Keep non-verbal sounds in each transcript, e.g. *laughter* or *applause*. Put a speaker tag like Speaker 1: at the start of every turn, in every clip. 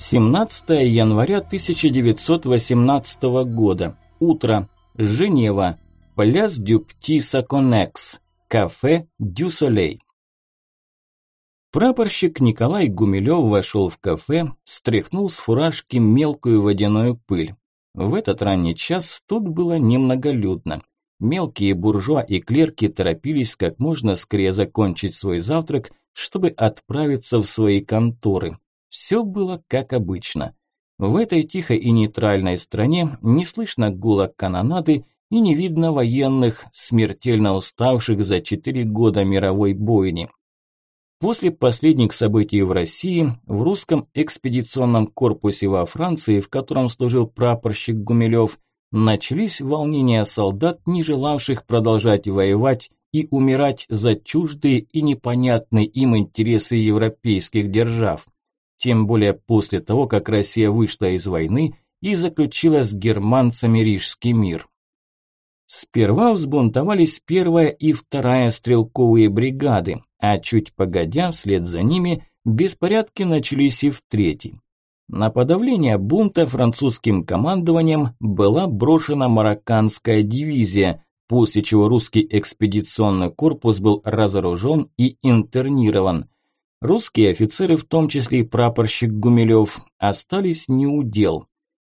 Speaker 1: 17 января 1918 года. Утро. Женева. Пляс дю Птиса Конекс. Кафе Дю Солей. Прапорщик Николай Гумилев вошел в кафе, стряхнул с фуражки мелкую водяную пыль. В этот ранний час тут было немноголюдно. Мелкие буржуа и клерки торопились как можно скорее закончить свой завтрак, чтобы отправиться в свои конторы. Все было как обычно. В этой тихой и нейтральной стране не слышно гула канонады и не видно военных, смертельно уставших за четыре года мировой бойни. После последних событий в России, в русском экспедиционном корпусе во Франции, в котором служил прапорщик Гумилев, начались волнения солдат, не желавших продолжать воевать и умирать за чуждые и непонятные им интересы европейских держав тем более после того, как Россия вышла из войны и заключила с германцами Рижский мир. Сперва взбунтовались первая и вторая стрелковые бригады, а чуть погодя, вслед за ними, беспорядки начались и в третьей. На подавление бунта французским командованием была брошена марокканская дивизия, после чего русский экспедиционный корпус был разоружен и интернирован – Русские офицеры, в том числе и прапорщик Гумилев, остались не у дел.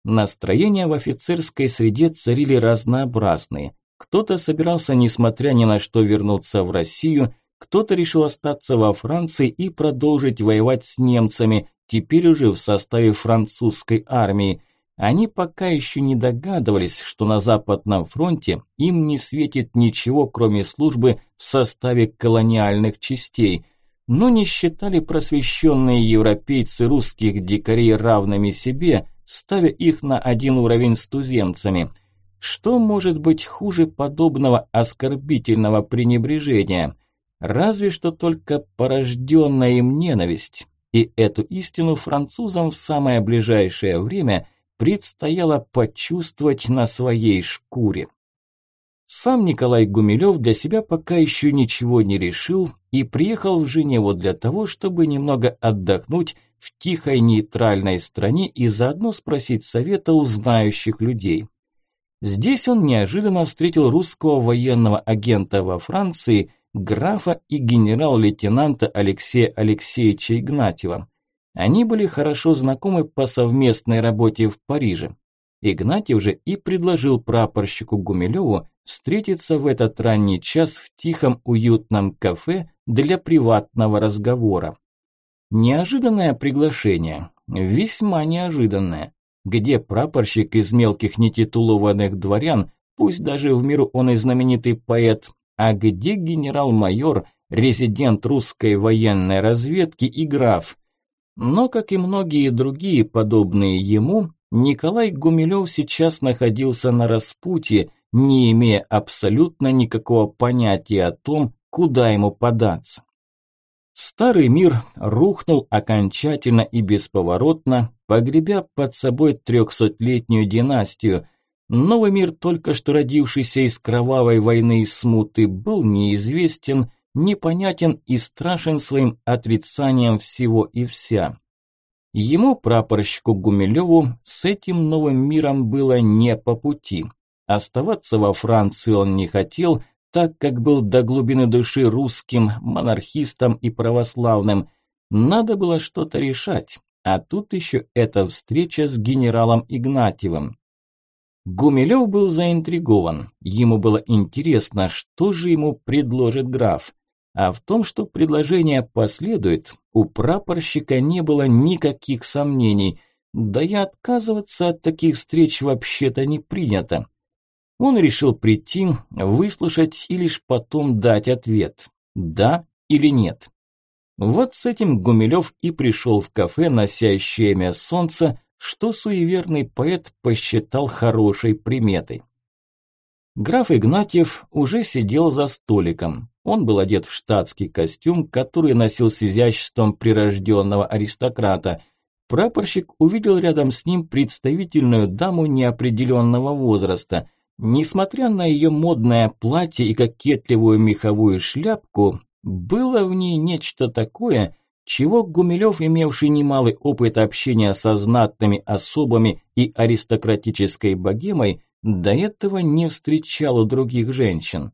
Speaker 1: Настроения в офицерской среде царили разнообразные. Кто-то собирался, несмотря ни на что, вернуться в Россию, кто-то решил остаться во Франции и продолжить воевать с немцами, теперь уже в составе французской армии. Они пока еще не догадывались, что на Западном фронте им не светит ничего, кроме службы в составе колониальных частей – но не считали просвещенные европейцы русских дикарей равными себе, ставя их на один уровень с туземцами. Что может быть хуже подобного оскорбительного пренебрежения? Разве что только порожденная им ненависть. И эту истину французам в самое ближайшее время предстояло почувствовать на своей шкуре. Сам Николай Гумилев для себя пока еще ничего не решил и приехал в Женеву для того, чтобы немного отдохнуть в тихой нейтральной стране и заодно спросить совета у знающих людей. Здесь он неожиданно встретил русского военного агента во Франции, графа и генерал-лейтенанта Алексея Алексеевича Игнатьева. Они были хорошо знакомы по совместной работе в Париже. Игнатьев же и предложил прапорщику Гумилеву встретиться в этот ранний час в тихом уютном кафе для приватного разговора. Неожиданное приглашение, весьма неожиданное, где прапорщик из мелких нетитулованных дворян, пусть даже в миру он и знаменитый поэт, а где генерал-майор, резидент русской военной разведки и граф. Но, как и многие другие подобные ему, Николай Гумилев сейчас находился на распутье, не имея абсолютно никакого понятия о том, куда ему податься. Старый мир рухнул окончательно и бесповоротно, погребя под собой трехсотлетнюю династию. Новый мир, только что родившийся из кровавой войны и смуты, был неизвестен, непонятен и страшен своим отрицанием всего и вся. Ему, прапорщику Гумилеву, с этим новым миром было не по пути. Оставаться во Франции он не хотел, так как был до глубины души русским, монархистом и православным. Надо было что-то решать, а тут еще эта встреча с генералом Игнатьевым. Гумилев был заинтригован. Ему было интересно, что же ему предложит граф. А в том, что предложение последует, у прапорщика не было никаких сомнений. Да и отказываться от таких встреч вообще-то не принято. Он решил прийти, выслушать и лишь потом дать ответ. Да или нет. Вот с этим Гумилев и пришел в кафе, носящее солнца, что суеверный поэт посчитал хорошей приметой. Граф Игнатьев уже сидел за столиком. Он был одет в штатский костюм, который носил с изяществом прирожденного аристократа. Прапорщик увидел рядом с ним представительную даму неопределенного возраста. Несмотря на ее модное платье и кокетливую меховую шляпку, было в ней нечто такое, чего Гумилев, имевший немалый опыт общения со знатными особами и аристократической богемой, до этого не встречал у других женщин.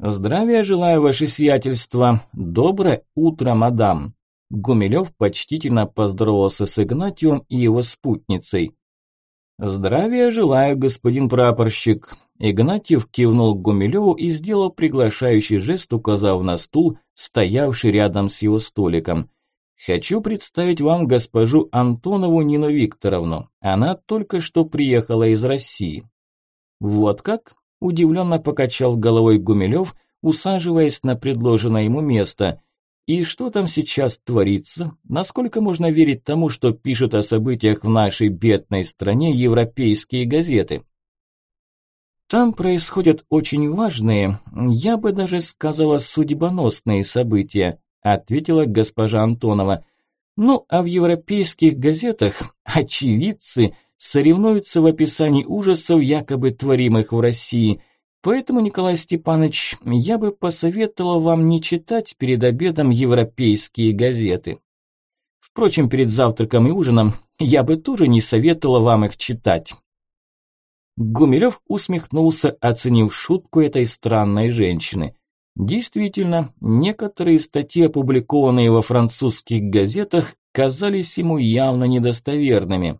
Speaker 1: «Здравия желаю, ваше сиятельство! Доброе утро, мадам!» Гумилев почтительно поздоровался с Игнатьевым и его спутницей. «Здравия желаю, господин прапорщик!» Игнатьев кивнул Гумилеву и сделал приглашающий жест, указав на стул, стоявший рядом с его столиком. «Хочу представить вам госпожу Антонову Нину Викторовну. Она только что приехала из России». «Вот как?» – удивленно покачал головой Гумилев, усаживаясь на предложенное ему место – и что там сейчас творится? Насколько можно верить тому, что пишут о событиях в нашей бедной стране европейские газеты? Там происходят очень важные, я бы даже сказала, судьбоносные события, ответила госпожа Антонова. Ну, а в европейских газетах очевидцы соревнуются в описании ужасов, якобы творимых в России – Поэтому, Николай Степанович, я бы посоветовал вам не читать перед обедом европейские газеты. Впрочем, перед завтраком и ужином я бы тоже не советовала вам их читать. Гумилев усмехнулся, оценив шутку этой странной женщины. Действительно, некоторые статьи, опубликованные во французских газетах, казались ему явно недостоверными.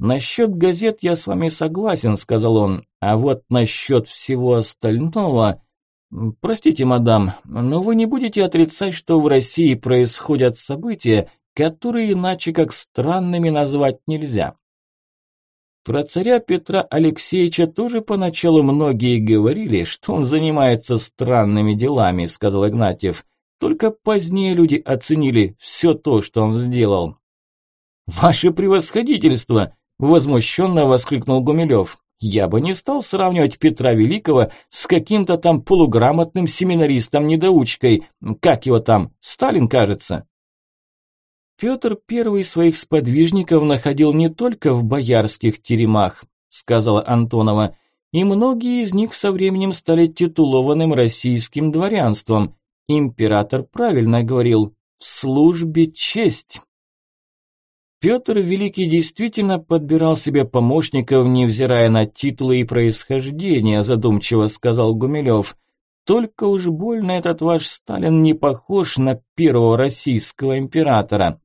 Speaker 1: «Насчет газет я с вами согласен», – сказал он, – «а вот насчет всего остального...» «Простите, мадам, но вы не будете отрицать, что в России происходят события, которые иначе как странными назвать нельзя». Про царя Петра Алексеевича тоже поначалу многие говорили, что он занимается странными делами, сказал Игнатьев. Только позднее люди оценили все то, что он сделал. «Ваше превосходительство!» Возмущенно воскликнул Гумилев. Я бы не стал сравнивать Петра Великого с каким-то там полуграмотным семинаристом-недоучкой. Как его там? Сталин, кажется. Петр Первый своих сподвижников находил не только в боярских теремах, сказала Антонова, и многие из них со временем стали титулованным российским дворянством. Император правильно говорил «в службе честь». Петр Великий действительно подбирал себе помощников, невзирая на титулы и происхождение, задумчиво сказал Гумилев. Только уж больно этот ваш Сталин не похож на первого российского императора.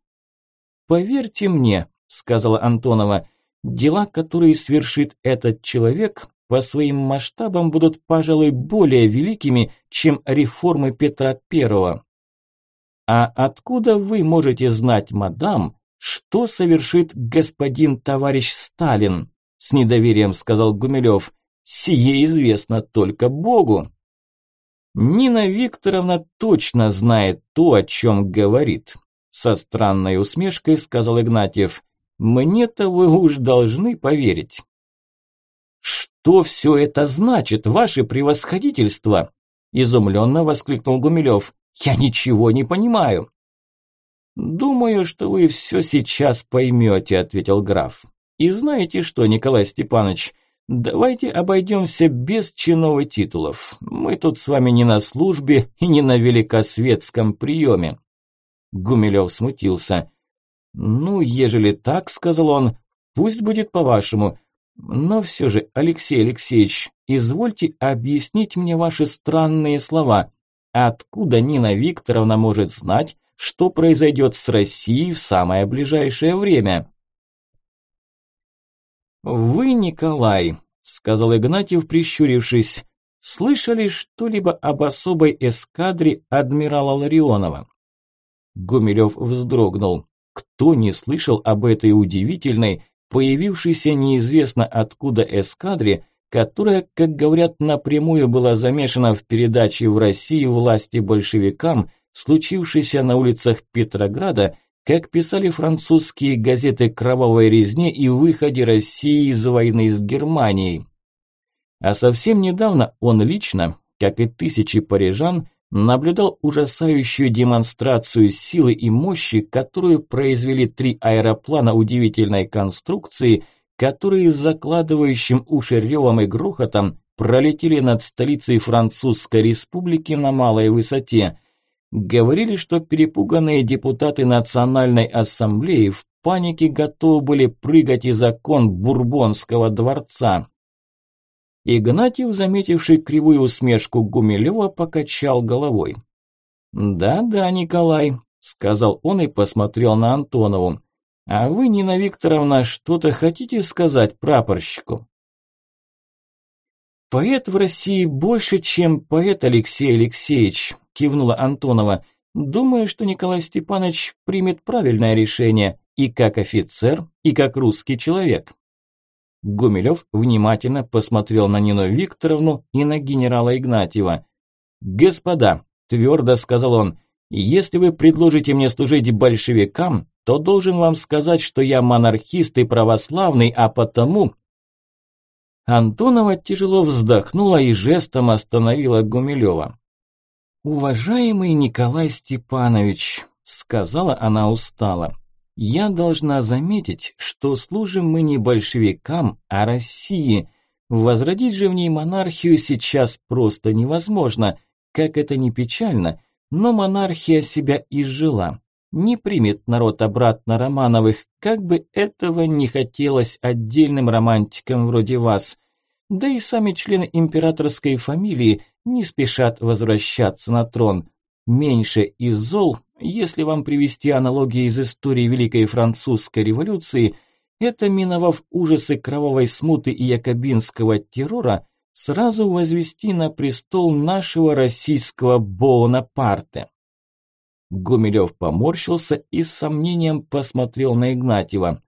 Speaker 1: Поверьте мне, сказала Антонова, дела, которые свершит этот человек, по своим масштабам будут, пожалуй, более великими, чем реформы Петра Первого. А откуда вы можете знать, мадам, «Что совершит господин товарищ Сталин?» – с недоверием сказал Гумилев. «Сие известно только Богу». Нина Викторовна точно знает то, о чем говорит. Со странной усмешкой сказал Игнатьев. Мне-то вы уж должны поверить. Что все это значит, ваше превосходительство? Изумленно воскликнул Гумилев. Я ничего не понимаю. «Думаю, что вы все сейчас поймете», – ответил граф. «И знаете что, Николай Степанович, давайте обойдемся без чинов и титулов. Мы тут с вами не на службе и не на великосветском приеме». Гумилев смутился. «Ну, ежели так, – сказал он, – пусть будет по-вашему. Но все же, Алексей Алексеевич, извольте объяснить мне ваши странные слова. Откуда Нина Викторовна может знать, что произойдет с Россией в самое ближайшее время. «Вы, Николай», – сказал Игнатьев, прищурившись, – «слышали что-либо об особой эскадре адмирала Ларионова?» Гумилев вздрогнул. Кто не слышал об этой удивительной, появившейся неизвестно откуда эскадре, которая, как говорят, напрямую была замешана в передаче в России власти большевикам случившейся на улицах Петрограда, как писали французские газеты «Кровавой резне» и выходе России из войны с Германией. А совсем недавно он лично, как и тысячи парижан, наблюдал ужасающую демонстрацию силы и мощи, которую произвели три аэроплана удивительной конструкции, которые с закладывающим уши ревом и грохотом пролетели над столицей Французской республики на малой высоте – Говорили, что перепуганные депутаты Национальной Ассамблеи в панике готовы были прыгать из окон Бурбонского дворца. Игнатьев, заметивший кривую усмешку Гумилева, покачал головой. «Да-да, Николай», – сказал он и посмотрел на Антонову. «А вы, Нина Викторовна, что-то хотите сказать прапорщику?» «Поэт в России больше, чем поэт Алексей Алексеевич», – кивнула Антонова. «Думаю, что Николай Степанович примет правильное решение и как офицер, и как русский человек». Гумилев внимательно посмотрел на Нину Викторовну и на генерала Игнатьева. «Господа», – твердо сказал он, – «если вы предложите мне служить большевикам, то должен вам сказать, что я монархист и православный, а потому Антонова тяжело вздохнула и жестом остановила Гумилева. «Уважаемый Николай Степанович», – сказала она устало, – «я должна заметить, что служим мы не большевикам, а России. Возродить же в ней монархию сейчас просто невозможно, как это ни печально, но монархия себя изжила. Не примет народ обратно Романовых, как бы этого не хотелось отдельным романтикам вроде вас. Да и сами члены императорской фамилии не спешат возвращаться на трон. Меньше из зол, если вам привести аналогии из истории Великой Французской революции, это, миновав ужасы кровавой смуты и якобинского террора, сразу возвести на престол нашего российского Бонапарта. Гумилев поморщился и с сомнением посмотрел на Игнатьева.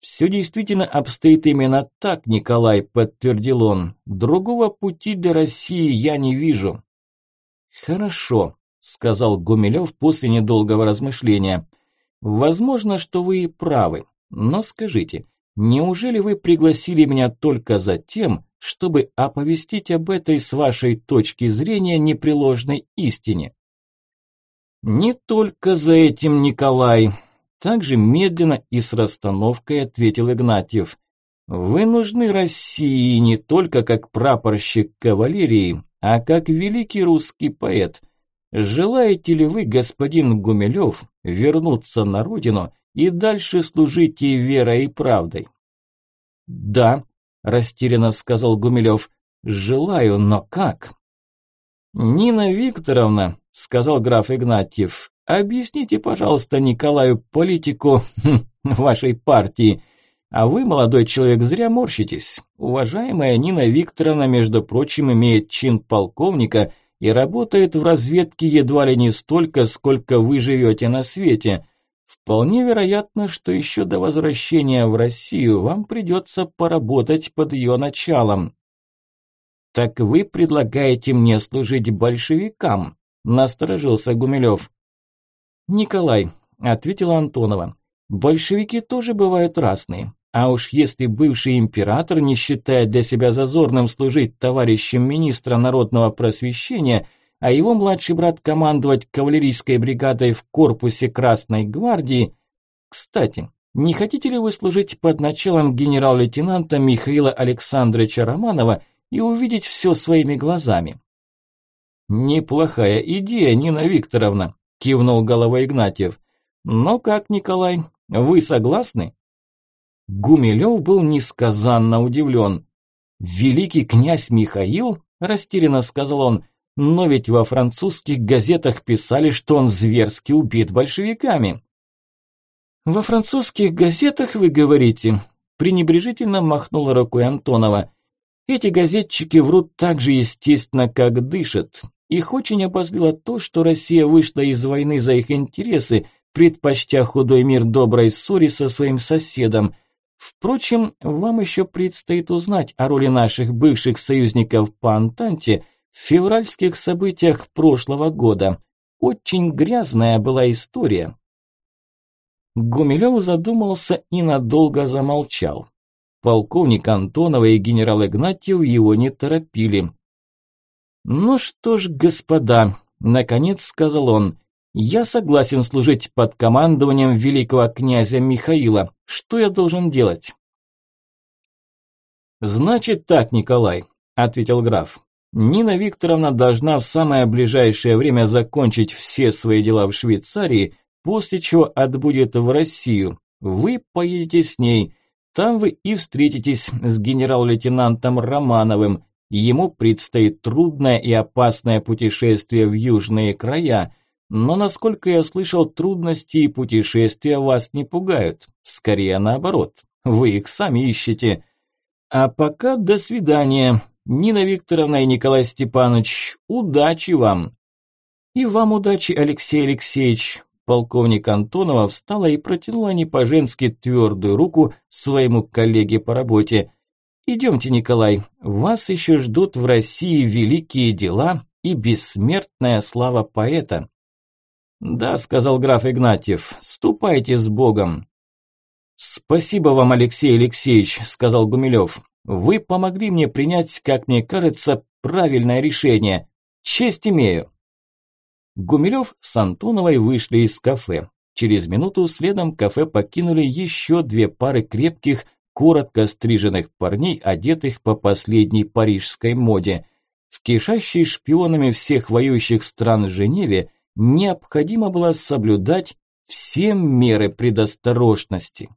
Speaker 1: «Все действительно обстоит именно так, Николай», – подтвердил он. «Другого пути для России я не вижу». «Хорошо», – сказал Гумилев после недолгого размышления. «Возможно, что вы и правы. Но скажите, неужели вы пригласили меня только за тем, чтобы оповестить об этой с вашей точки зрения непреложной истине?» «Не только за этим, Николай», – также медленно и с расстановкой ответил Игнатьев. «Вы нужны России не только как прапорщик кавалерии, а как великий русский поэт. Желаете ли вы, господин Гумилев, вернуться на родину и дальше служить ей верой и правдой?» «Да», – растерянно сказал Гумилев, – «желаю, но как?» «Нина Викторовна», – сказал граф Игнатьев, – «объясните, пожалуйста, Николаю политику *laughs* вашей партии. А вы, молодой человек, зря морщитесь. Уважаемая Нина Викторовна, между прочим, имеет чин полковника и работает в разведке едва ли не столько, сколько вы живете на свете. Вполне вероятно, что еще до возвращения в Россию вам придется поработать под ее началом». «Так вы предлагаете мне служить большевикам?» – насторожился Гумилев. «Николай», – ответила Антонова, – «большевики тоже бывают разные. А уж если бывший император не считает для себя зазорным служить товарищем министра народного просвещения, а его младший брат командовать кавалерийской бригадой в корпусе Красной гвардии... Кстати, не хотите ли вы служить под началом генерал-лейтенанта Михаила Александровича Романова и увидеть все своими глазами. «Неплохая идея, Нина Викторовна», – кивнул головой Игнатьев. «Но как, Николай, вы согласны?» Гумилев был несказанно удивлен. «Великий князь Михаил?» – растерянно сказал он. «Но ведь во французских газетах писали, что он зверски убит большевиками». «Во французских газетах, вы говорите?» – пренебрежительно махнула рукой Антонова. Эти газетчики врут так же естественно, как дышат. Их очень обозлило то, что Россия вышла из войны за их интересы, предпочтя худой мир доброй ссоре со своим соседом. Впрочем, вам еще предстоит узнать о роли наших бывших союзников по Антанте в февральских событиях прошлого года. Очень грязная была история. Гумилев задумался и надолго замолчал. Полковник Антонова и генерал Игнатьев его не торопили. «Ну что ж, господа», – наконец сказал он, – «я согласен служить под командованием великого князя Михаила. Что я должен делать?» «Значит так, Николай», – ответил граф. Нина Викторовна должна в самое ближайшее время закончить все свои дела в Швейцарии, после чего отбудет в Россию. Вы поедете с ней. Там вы и встретитесь с генерал-лейтенантом Романовым. Ему предстоит трудное и опасное путешествие в южные края. Но, насколько я слышал, трудности и путешествия вас не пугают. Скорее наоборот. Вы их сами ищете. А пока до свидания. Нина Викторовна и Николай Степанович, удачи вам. И вам удачи, Алексей Алексеевич. Полковник Антонова встала и протянула не по-женски твердую руку своему коллеге по работе. «Идемте, Николай, вас еще ждут в России великие дела и бессмертная слава поэта». «Да», – сказал граф Игнатьев, – «ступайте с Богом». «Спасибо вам, Алексей Алексеевич», – сказал Гумилев. «Вы помогли мне принять, как мне кажется, правильное решение. Честь имею». Гумилев с Антоновой вышли из кафе. Через минуту следом кафе покинули еще две пары крепких, коротко стриженных парней, одетых по последней парижской моде. В кишащей шпионами всех воюющих стран Женеве необходимо было соблюдать все меры предосторожности.